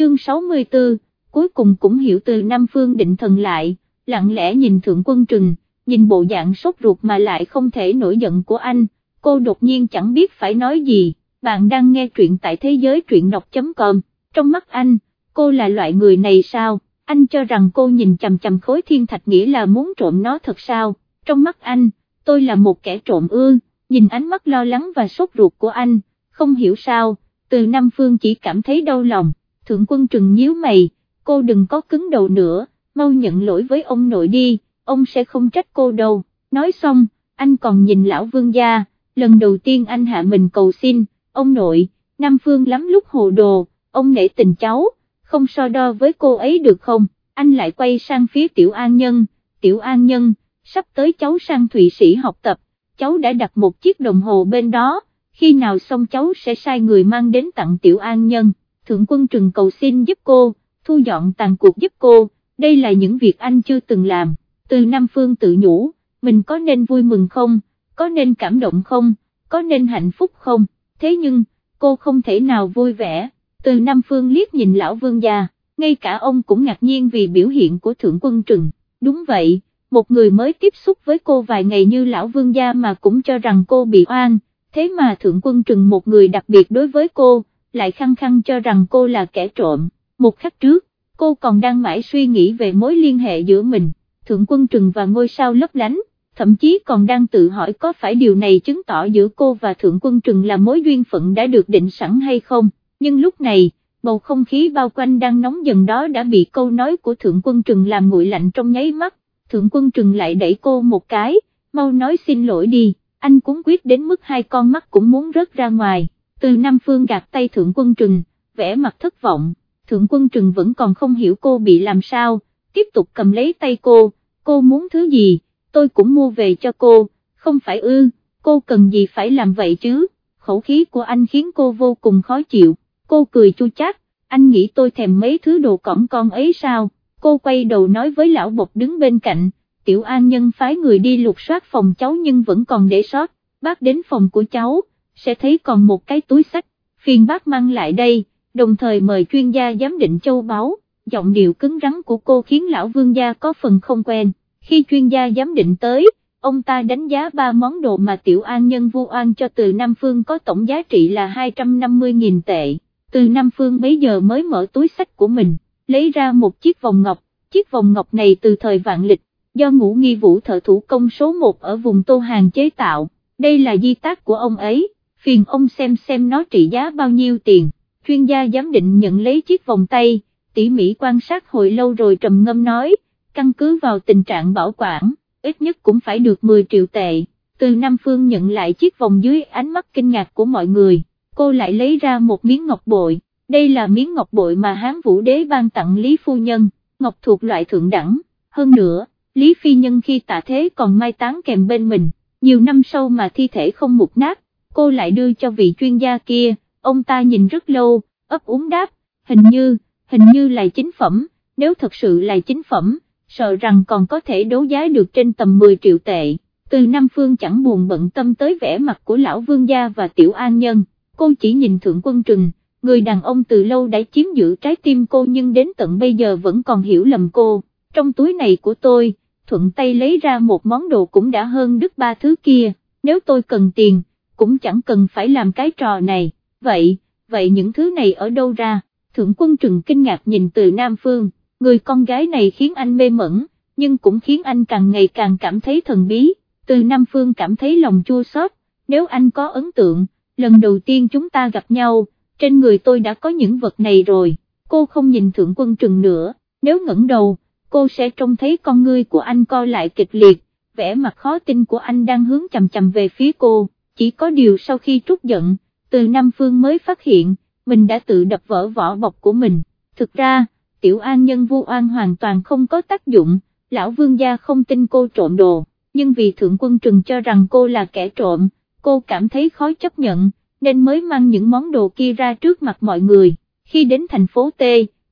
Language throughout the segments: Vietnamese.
chương 64, cuối cùng cũng hiểu từ Nam Phương định thần lại, lặng lẽ nhìn Thượng Quân Trừng, nhìn bộ dạng sốt ruột mà lại không thể nổi giận của anh, cô đột nhiên chẳng biết phải nói gì, bạn đang nghe truyện tại thế giới truyện đọc.com, trong mắt anh, cô là loại người này sao, anh cho rằng cô nhìn chầm chầm khối thiên thạch nghĩa là muốn trộm nó thật sao, trong mắt anh, tôi là một kẻ trộm ư, nhìn ánh mắt lo lắng và sốt ruột của anh, không hiểu sao, từ Nam Phương chỉ cảm thấy đau lòng, thượng quân trừng nhíu mày, cô đừng có cứng đầu nữa, mau nhận lỗi với ông nội đi, ông sẽ không trách cô đâu, nói xong, anh còn nhìn lão vương gia, lần đầu tiên anh hạ mình cầu xin, ông nội, Nam Phương lắm lúc hồ đồ, ông nể tình cháu, không so đo với cô ấy được không, anh lại quay sang phía tiểu an nhân, tiểu an nhân, sắp tới cháu sang Thụy Sĩ học tập, cháu đã đặt một chiếc đồng hồ bên đó, khi nào xong cháu sẽ sai người mang đến tặng tiểu an nhân, thượng quân trừng cầu xin giúp cô, thu dọn tàn cuộc giúp cô, đây là những việc anh chưa từng làm, từ Nam Phương tự nhủ, mình có nên vui mừng không, có nên cảm động không, có nên hạnh phúc không, thế nhưng, cô không thể nào vui vẻ, từ Nam Phương liếc nhìn lão vương gia, ngay cả ông cũng ngạc nhiên vì biểu hiện của thượng quân trừng, đúng vậy, một người mới tiếp xúc với cô vài ngày như lão vương gia mà cũng cho rằng cô bị oan, thế mà thượng quân trừng một người đặc biệt đối với cô, lại khăng khăng cho rằng cô là kẻ trộm, một khắc trước, cô còn đang mãi suy nghĩ về mối liên hệ giữa mình, thượng quân trừng và ngôi sao lấp lánh, thậm chí còn đang tự hỏi có phải điều này chứng tỏ giữa cô và thượng quân trừng là mối duyên phận đã được định sẵn hay không, nhưng lúc này, bầu không khí bao quanh đang nóng dần đó đã bị câu nói của thượng quân trừng làm nguội lạnh trong nháy mắt, thượng quân trừng lại đẩy cô một cái, mau nói xin lỗi đi, anh cũng quyết đến mức hai con mắt cũng muốn rớt ra ngoài, từ Nam Phương gạt tay thượng quân trừng, vẽ mặt thất vọng, thượng quân trừng vẫn còn không hiểu cô bị làm sao, tiếp tục cầm lấy tay cô, cô muốn thứ gì, tôi cũng mua về cho cô, không phải ư, cô cần gì phải làm vậy chứ, khẩu khí của anh khiến cô vô cùng khó chịu, cô cười chu chát, anh nghĩ tôi thèm mấy thứ đồ cỏng con ấy sao, cô quay đầu nói với lão bột đứng bên cạnh, tiểu an nhân phái người đi lục soát phòng cháu nhưng vẫn còn để sót, bác đến phòng của cháu, sẽ thấy còn một cái túi sách, phiền bác mang lại đây, đồng thời mời chuyên gia giám định châu báu, giọng điệu cứng rắn của cô khiến lão vương gia có phần không quen, khi chuyên gia giám định tới, ông ta đánh giá ba món đồ mà tiểu an nhân vu an cho từ Nam Phương có tổng giá trị là 250.000 tệ, từ Nam Phương bấy giờ mới mở túi sách của mình, lấy ra một chiếc vòng ngọc, chiếc vòng ngọc này từ thời vạn lịch, do ngũ nghi vũ thợ thủ công số 1 ở vùng Tô Hàng chế tạo, đây là di tác của ông ấy, phiền ông xem xem nó trị giá bao nhiêu tiền, chuyên gia giám định nhận lấy chiếc vòng tay, tỉ mỉ quan sát hồi lâu rồi trầm ngâm nói, căn cứ vào tình trạng bảo quản, ít nhất cũng phải được 10 triệu tệ, từ Nam Phương nhận lại chiếc vòng dưới ánh mắt kinh ngạc của mọi người, cô lại lấy ra một miếng ngọc bội, đây là miếng ngọc bội mà Hán Vũ Đế ban tặng Lý Phu Nhân, ngọc thuộc loại thượng đẳng, hơn nữa, Lý Phi Nhân khi tạ thế còn mai táng kèm bên mình, nhiều năm sau mà thi thể không mục nát, cô lại đưa cho vị chuyên gia kia, ông ta nhìn rất lâu, ấp úng đáp, hình như, hình như là chính phẩm, nếu thật sự là chính phẩm, sợ rằng còn có thể đấu giá được trên tầm 10 triệu tệ. Từ Nam Phương chẳng buồn bận tâm tới vẻ mặt của lão vương gia và tiểu an nhân, cô chỉ nhìn thượng quân trừng, người đàn ông từ lâu đã chiếm giữ trái tim cô nhưng đến tận bây giờ vẫn còn hiểu lầm cô, trong túi này của tôi, thuận tay lấy ra một món đồ cũng đã hơn đứt ba thứ kia, nếu tôi cần tiền, cũng chẳng cần phải làm cái trò này, vậy, vậy những thứ này ở đâu ra, thượng quân trừng kinh ngạc nhìn từ Nam Phương, người con gái này khiến anh mê mẩn, nhưng cũng khiến anh càng ngày càng cảm thấy thần bí, từ Nam Phương cảm thấy lòng chua xót. nếu anh có ấn tượng, lần đầu tiên chúng ta gặp nhau, trên người tôi đã có những vật này rồi, cô không nhìn thượng quân trừng nữa, nếu ngẩng đầu, cô sẽ trông thấy con ngươi của anh co lại kịch liệt, vẻ mặt khó tin của anh đang hướng chầm chầm về phía cô, chỉ có điều sau khi trút giận, từ Nam Phương mới phát hiện, mình đã tự đập vỡ vỏ bọc của mình, thực ra, tiểu an nhân vu oan hoàn toàn không có tác dụng, lão vương gia không tin cô trộm đồ, nhưng vì thượng quân trừng cho rằng cô là kẻ trộm, cô cảm thấy khó chấp nhận, nên mới mang những món đồ kia ra trước mặt mọi người, khi đến thành phố T,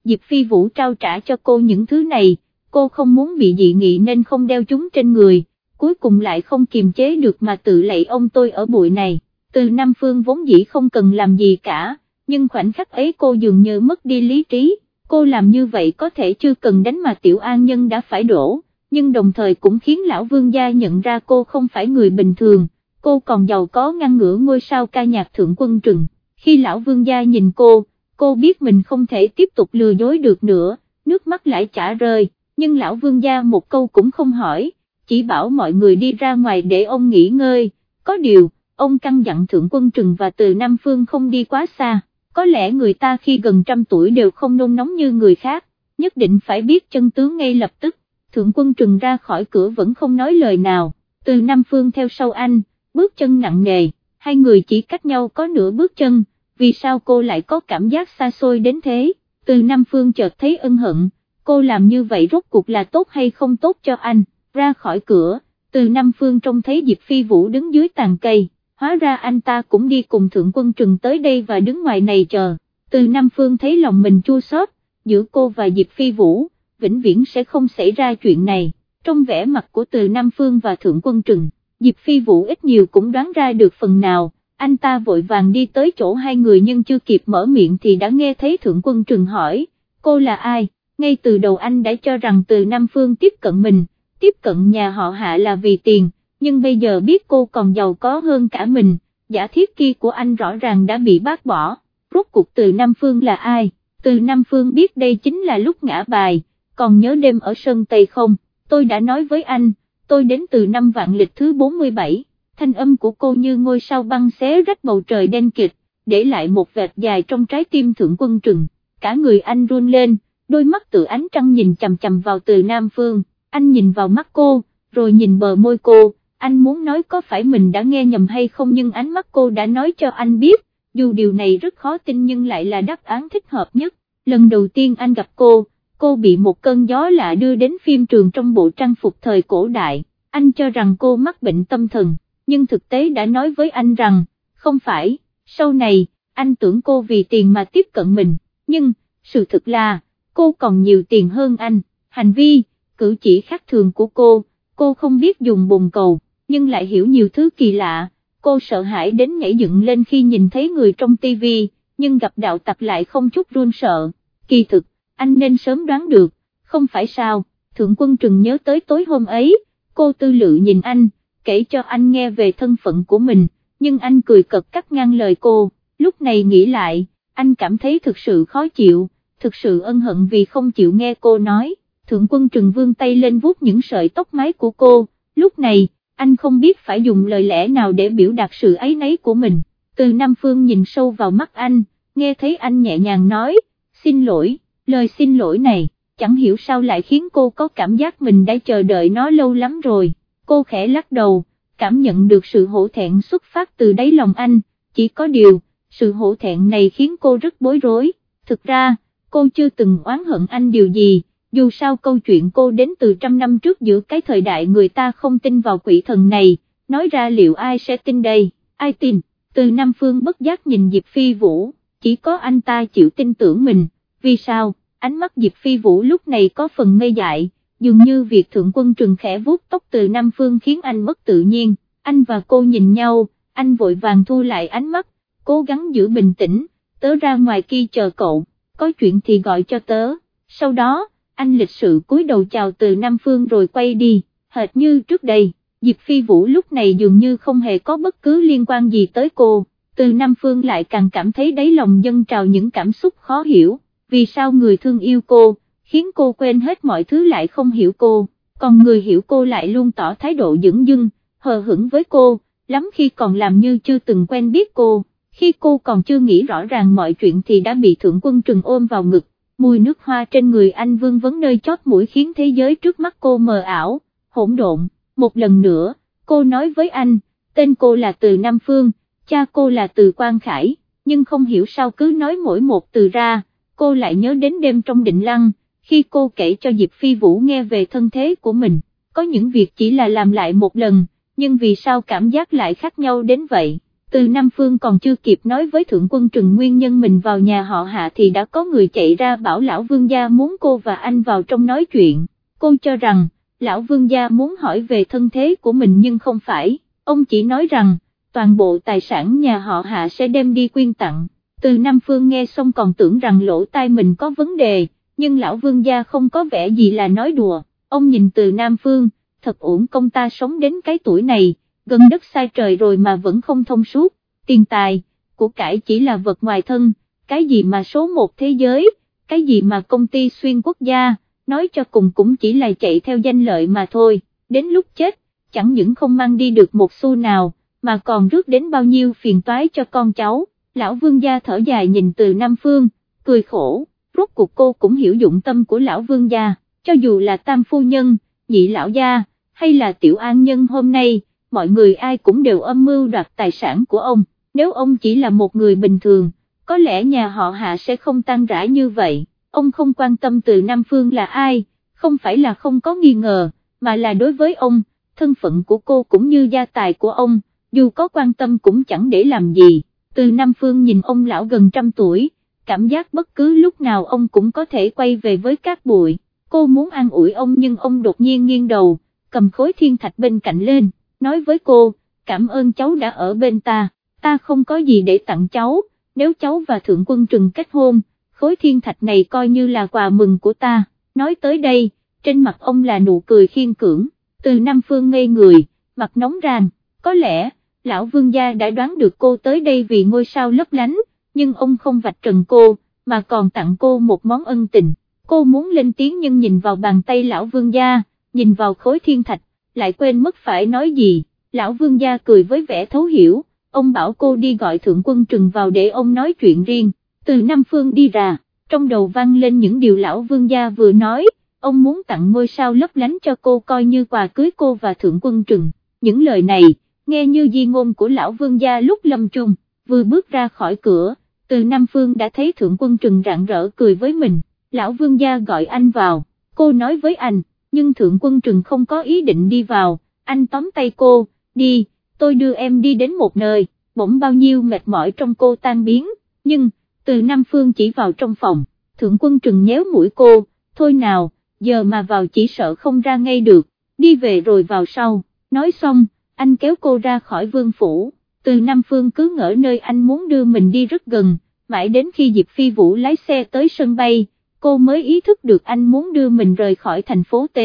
Diệp Phi Vũ trao trả cho cô những thứ này, cô không muốn bị dị nghị nên không đeo chúng trên người, cuối cùng lại không kiềm chế được mà tự lạy ông tôi ở bụi này, từ Nam Phương vốn dĩ không cần làm gì cả, nhưng khoảnh khắc ấy cô dường như mất đi lý trí, cô làm như vậy có thể chưa cần đánh mà tiểu an nhân đã phải đổ, nhưng đồng thời cũng khiến lão vương gia nhận ra cô không phải người bình thường, cô còn giàu có ngăn ngửa ngôi sao ca nhạc thượng quân trừng, khi lão vương gia nhìn cô, cô biết mình không thể tiếp tục lừa dối được nữa, nước mắt lại chả rơi, nhưng lão vương gia một câu cũng không hỏi, chỉ bảo mọi người đi ra ngoài để ông nghỉ ngơi, có điều, ông căn dặn thượng quân trừng và từ Nam Phương không đi quá xa, có lẽ người ta khi gần trăm tuổi đều không nôn nóng như người khác, nhất định phải biết chân tướng ngay lập tức, thượng quân trừng ra khỏi cửa vẫn không nói lời nào, từ Nam Phương theo sau anh, bước chân nặng nề, hai người chỉ cách nhau có nửa bước chân, vì sao cô lại có cảm giác xa xôi đến thế, từ Nam Phương chợt thấy ân hận, cô làm như vậy rốt cuộc là tốt hay không tốt cho anh, ra khỏi cửa, từ Nam Phương trông thấy Diệp Phi Vũ đứng dưới tàn cây, hóa ra anh ta cũng đi cùng Thượng Quân Trừng tới đây và đứng ngoài này chờ, từ Nam Phương thấy lòng mình chua xót, giữa cô và Diệp Phi Vũ, vĩnh viễn sẽ không xảy ra chuyện này, trong vẻ mặt của từ Nam Phương và Thượng Quân Trừng, Diệp Phi Vũ ít nhiều cũng đoán ra được phần nào, anh ta vội vàng đi tới chỗ hai người nhưng chưa kịp mở miệng thì đã nghe thấy Thượng Quân Trừng hỏi, cô là ai, ngay từ đầu anh đã cho rằng từ Nam Phương tiếp cận mình, tiếp cận nhà họ hạ là vì tiền, nhưng bây giờ biết cô còn giàu có hơn cả mình, giả thiết kia của anh rõ ràng đã bị bác bỏ, rốt cuộc từ Nam Phương là ai, từ Nam Phương biết đây chính là lúc ngã bài, còn nhớ đêm ở sân Tây không, tôi đã nói với anh, tôi đến từ năm vạn lịch thứ 47, thanh âm của cô như ngôi sao băng xé rách bầu trời đen kịch, để lại một vệt dài trong trái tim thượng quân trừng, cả người anh run lên, đôi mắt tự ánh trăng nhìn chầm chầm vào từ Nam Phương, anh nhìn vào mắt cô, rồi nhìn bờ môi cô, anh muốn nói có phải mình đã nghe nhầm hay không nhưng ánh mắt cô đã nói cho anh biết, dù điều này rất khó tin nhưng lại là đáp án thích hợp nhất, lần đầu tiên anh gặp cô, cô bị một cơn gió lạ đưa đến phim trường trong bộ trang phục thời cổ đại, anh cho rằng cô mắc bệnh tâm thần, nhưng thực tế đã nói với anh rằng, không phải, sau này, anh tưởng cô vì tiền mà tiếp cận mình, nhưng, sự thật là, cô còn nhiều tiền hơn anh, hành vi, cử chỉ khác thường của cô, cô không biết dùng bồn cầu, nhưng lại hiểu nhiều thứ kỳ lạ, cô sợ hãi đến nhảy dựng lên khi nhìn thấy người trong tivi, nhưng gặp đạo tặc lại không chút run sợ, kỳ thực, anh nên sớm đoán được, không phải sao, Thượng Quân Trừng nhớ tới tối hôm ấy, cô tư lự nhìn anh, kể cho anh nghe về thân phận của mình, nhưng anh cười cật cắt ngang lời cô, lúc này nghĩ lại, anh cảm thấy thực sự khó chịu, thực sự ân hận vì không chịu nghe cô nói, Thượng Quân Trừng vương tay lên vuốt những sợi tóc mái của cô, lúc này, anh không biết phải dùng lời lẽ nào để biểu đạt sự ấy nấy của mình, từ Nam Phương nhìn sâu vào mắt anh, nghe thấy anh nhẹ nhàng nói, xin lỗi lời xin lỗi này, chẳng hiểu sao lại khiến cô có cảm giác mình đã chờ đợi nó lâu lắm rồi, cô khẽ lắc đầu, cảm nhận được sự hổ thẹn xuất phát từ đáy lòng anh, chỉ có điều, sự hổ thẹn này khiến cô rất bối rối, thực ra, cô chưa từng oán hận anh điều gì, dù sao câu chuyện cô đến từ trăm năm trước giữa cái thời đại người ta không tin vào quỷ thần này, nói ra liệu ai sẽ tin đây, ai tin, từ Nam Phương bất giác nhìn Diệp Phi Vũ, chỉ có anh ta chịu tin tưởng mình vì sao, ánh mắt Diệp Phi Vũ lúc này có phần ngây dại, dường như việc thượng quân trừng khẽ vuốt tóc từ Nam Phương khiến anh mất tự nhiên, anh và cô nhìn nhau, anh vội vàng thu lại ánh mắt, cố gắng giữ bình tĩnh, tớ ra ngoài kia chờ cậu, có chuyện thì gọi cho tớ, sau đó, anh lịch sự cúi đầu chào từ Nam Phương rồi quay đi, hệt như trước đây, Diệp Phi Vũ lúc này dường như không hề có bất cứ liên quan gì tới cô, từ Nam Phương lại càng cảm thấy đáy lòng dân trào những cảm xúc khó hiểu vì sao người thương yêu cô, khiến cô quên hết mọi thứ lại không hiểu cô, còn người hiểu cô lại luôn tỏ thái độ dững dưng, hờ hững với cô, lắm khi còn làm như chưa từng quen biết cô, khi cô còn chưa nghĩ rõ ràng mọi chuyện thì đã bị thượng quân trừng ôm vào ngực, mùi nước hoa trên người anh vương vấn nơi chót mũi khiến thế giới trước mắt cô mờ ảo, hỗn độn, một lần nữa, cô nói với anh, tên cô là Từ Nam Phương, cha cô là Từ Quang Khải, nhưng không hiểu sao cứ nói mỗi một từ ra cô lại nhớ đến đêm trong định lăng, khi cô kể cho Diệp Phi Vũ nghe về thân thế của mình, có những việc chỉ là làm lại một lần, nhưng vì sao cảm giác lại khác nhau đến vậy. Từ Nam Phương còn chưa kịp nói với Thượng quân Trừng nguyên nhân mình vào nhà họ hạ thì đã có người chạy ra bảo Lão Vương Gia muốn cô và anh vào trong nói chuyện, cô cho rằng, Lão Vương Gia muốn hỏi về thân thế của mình nhưng không phải, ông chỉ nói rằng, toàn bộ tài sản nhà họ hạ sẽ đem đi quyên tặng. Từ Nam Phương nghe xong còn tưởng rằng lỗ tai mình có vấn đề, nhưng lão vương gia không có vẻ gì là nói đùa, ông nhìn từ Nam Phương, thật ổn công ta sống đến cái tuổi này, gần đất xa trời rồi mà vẫn không thông suốt, tiền tài, của cải chỉ là vật ngoài thân, cái gì mà số một thế giới, cái gì mà công ty xuyên quốc gia, nói cho cùng cũng chỉ là chạy theo danh lợi mà thôi, đến lúc chết, chẳng những không mang đi được một xu nào, mà còn rước đến bao nhiêu phiền toái cho con cháu, lão vương gia thở dài nhìn từ Nam Phương, cười khổ, rốt cuộc cô cũng hiểu dụng tâm của lão vương gia, cho dù là tam phu nhân, nhị lão gia, hay là tiểu an nhân hôm nay, mọi người ai cũng đều âm mưu đoạt tài sản của ông, nếu ông chỉ là một người bình thường, có lẽ nhà họ hạ sẽ không tan rã như vậy, ông không quan tâm từ Nam Phương là ai, không phải là không có nghi ngờ, mà là đối với ông, thân phận của cô cũng như gia tài của ông, dù có quan tâm cũng chẳng để làm gì, từ Nam Phương nhìn ông lão gần trăm tuổi, cảm giác bất cứ lúc nào ông cũng có thể quay về với các bụi, cô muốn an ủi ông nhưng ông đột nhiên nghiêng đầu, cầm khối thiên thạch bên cạnh lên, nói với cô, cảm ơn cháu đã ở bên ta, ta không có gì để tặng cháu, nếu cháu và Thượng Quân Trừng kết hôn, khối thiên thạch này coi như là quà mừng của ta, nói tới đây, trên mặt ông là nụ cười khiên cưỡng, từ Nam Phương ngây người, mặt nóng ràng, có lẽ, lão vương gia đã đoán được cô tới đây vì ngôi sao lấp lánh, nhưng ông không vạch trần cô, mà còn tặng cô một món ân tình, cô muốn lên tiếng nhưng nhìn vào bàn tay lão vương gia, nhìn vào khối thiên thạch, lại quên mất phải nói gì, lão vương gia cười với vẻ thấu hiểu, ông bảo cô đi gọi thượng quân trừng vào để ông nói chuyện riêng, từ Nam Phương đi ra, trong đầu vang lên những điều lão vương gia vừa nói, ông muốn tặng ngôi sao lấp lánh cho cô coi như quà cưới cô và thượng quân trừng, những lời này, nghe như di ngôn của lão vương gia lúc lâm chung, vừa bước ra khỏi cửa, từ Nam Phương đã thấy thượng quân trừng rạng rỡ cười với mình, lão vương gia gọi anh vào, cô nói với anh, nhưng thượng quân trừng không có ý định đi vào, anh tóm tay cô, đi, tôi đưa em đi đến một nơi, bỗng bao nhiêu mệt mỏi trong cô tan biến, nhưng, từ Nam Phương chỉ vào trong phòng, thượng quân trừng nhéo mũi cô, thôi nào, giờ mà vào chỉ sợ không ra ngay được, đi về rồi vào sau, nói xong, anh kéo cô ra khỏi vương phủ, từ Nam Phương cứ ngỡ nơi anh muốn đưa mình đi rất gần, mãi đến khi Diệp Phi Vũ lái xe tới sân bay, cô mới ý thức được anh muốn đưa mình rời khỏi thành phố T,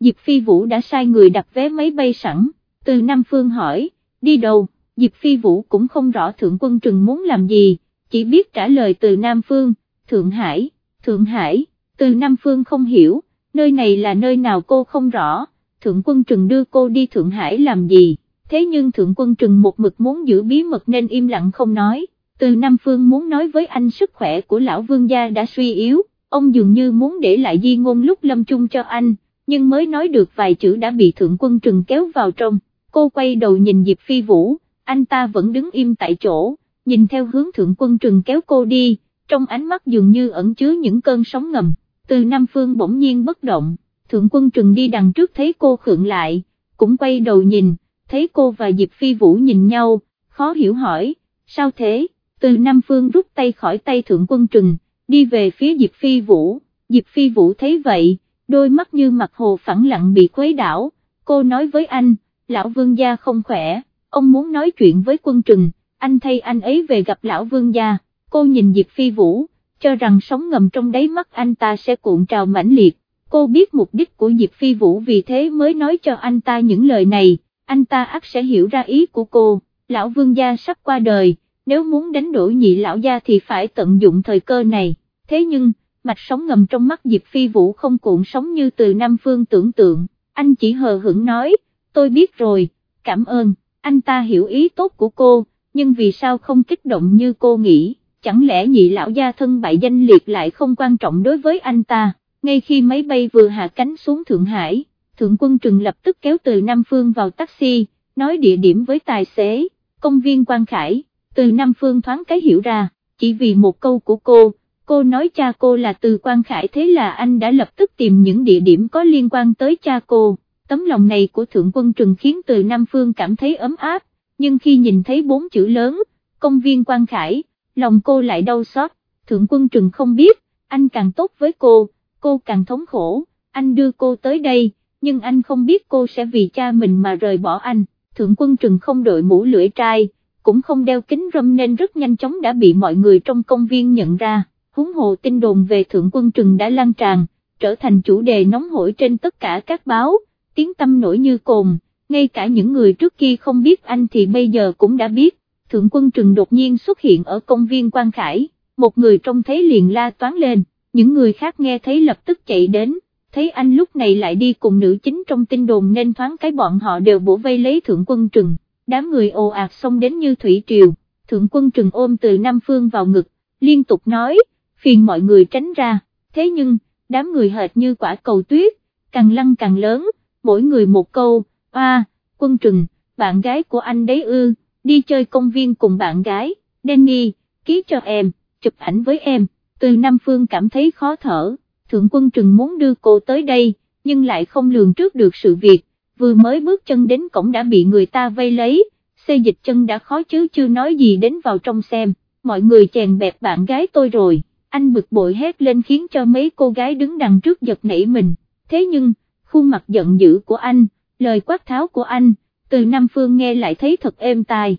Diệp Phi Vũ đã sai người đặt vé máy bay sẵn, từ Nam Phương hỏi, đi đâu, Diệp Phi Vũ cũng không rõ Thượng Quân Trừng muốn làm gì, chỉ biết trả lời từ Nam Phương, Thượng Hải, Thượng Hải, từ Nam Phương không hiểu, nơi này là nơi nào? Cô không rõ, Thượng Quân Trừng đưa cô đi Thượng Hải làm gì, thế nhưng Thượng Quân Trừng một mực muốn giữ bí mật nên im lặng không nói, từ Nam Phương muốn nói với anh sức khỏe của lão vương gia đã suy yếu, ông dường như muốn để lại di ngôn lúc lâm chung cho anh, nhưng mới nói được vài chữ đã bị Thượng Quân Trừng kéo vào trong, cô quay đầu nhìn Diệp Phi Vũ, anh ta vẫn đứng im tại chỗ, nhìn theo hướng Thượng Quân Trừng kéo cô đi, trong ánh mắt dường như ẩn chứa những cơn sóng ngầm, từ Nam Phương bỗng nhiên bất động, Thượng Quân Trừng đi đằng trước thấy cô khượng lại, cũng quay đầu nhìn, thấy cô và Diệp Phi Vũ nhìn nhau, khó hiểu hỏi, sao thế, từ Nam Phương rút tay khỏi tay Thượng Quân Trừng, đi về phía Diệp Phi Vũ, Diệp Phi Vũ thấy vậy, đôi mắt như mặt hồ phẳng lặng bị quấy đảo, cô nói với anh, lão vương gia không khỏe, ông muốn nói chuyện với quân trừng, anh thay anh ấy về gặp lão vương gia, cô nhìn Diệp Phi Vũ, cho rằng sóng ngầm trong đáy mắt anh ta sẽ cuộn trào mãnh liệt, cô biết mục đích của Diệp Phi Vũ vì thế mới nói cho anh ta những lời này, anh ta ắt sẽ hiểu ra ý của cô, lão vương gia sắp qua đời, nếu muốn đánh đuổi nhị lão gia thì phải tận dụng thời cơ này, thế nhưng, mạch sóng ngầm trong mắt Diệp Phi Vũ không cuộn sóng như từ Nam Phương tưởng tượng, anh chỉ hờ hững nói, tôi biết rồi, cảm ơn, anh ta hiểu ý tốt của cô, nhưng vì sao không kích động như cô nghĩ, chẳng lẽ nhị lão gia thân bại danh liệt lại không quan trọng đối với anh ta, ngay khi máy bay vừa hạ cánh xuống Thượng Hải, Thượng quân Trừng lập tức kéo từ Nam Phương vào taxi, nói địa điểm với tài xế, công viên Quang Khải, từ Nam Phương thoáng cái hiểu ra, chỉ vì một câu của cô, cô nói cha cô là từ Quang Khải thế là anh đã lập tức tìm những địa điểm có liên quan tới cha cô, tấm lòng này của Thượng quân Trừng khiến từ Nam Phương cảm thấy ấm áp, nhưng khi nhìn thấy bốn chữ lớn, công viên Quang Khải, lòng cô lại đau xót, Thượng quân Trừng không biết, anh càng tốt với cô, cô càng thống khổ, anh đưa cô tới đây, nhưng anh không biết cô sẽ vì cha mình mà rời bỏ anh, Thượng quân Trừng không đội mũ lưỡi trai cũng không đeo kính râm nên rất nhanh chóng đã bị mọi người trong công viên nhận ra, huống hồ tin đồn về thượng quân trừng đã lan tràn, trở thành chủ đề nóng hổi trên tất cả các báo, tiếng tâm nổi như cồn, ngay cả những người trước kia không biết anh thì bây giờ cũng đã biết, thượng quân trừng đột nhiên xuất hiện ở công viên Quang Khải, một người trông thấy liền la toán lên, những người khác nghe thấy lập tức chạy đến, thấy anh lúc này lại đi cùng nữ chính trong tin đồn nên thoáng cái bọn họ đều bổ vây lấy thượng quân trừng, đám người ồ ạt xông đến như thủy triều, thượng quân trừng ôm từ Nam Phương vào ngực, liên tục nói, phiền mọi người tránh ra, thế nhưng, đám người hệt như quả cầu tuyết, càng lăn càng lớn, mỗi người một câu, a, quân trừng, bạn gái của anh đấy ư, đi chơi công viên cùng bạn gái, Danny, ký cho em, chụp ảnh với em, từ Nam Phương cảm thấy khó thở, thượng quân trừng muốn đưa cô tới đây, nhưng lại không lường trước được sự việc, vừa mới bước chân đến cổng đã bị người ta vây lấy, xê dịch chân đã khó chứ chưa nói gì đến vào trong xem, mọi người chèn bẹp bạn gái tôi rồi, anh bực bội hét lên khiến cho mấy cô gái đứng đằng trước giật nảy mình, thế nhưng, khuôn mặt giận dữ của anh, lời quát tháo của anh, từ Nam Phương nghe lại thấy thật êm tai,